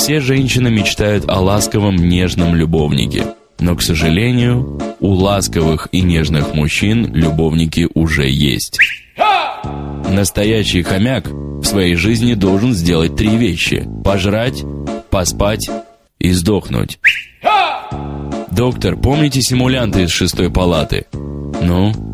Все женщины мечтают о ласковом, нежном любовнике. Но, к сожалению, у ласковых и нежных мужчин любовники уже есть. Настоящий хомяк в своей жизни должен сделать три вещи. Пожрать, поспать и сдохнуть. Доктор, помните симулянты из шестой палаты? Ну.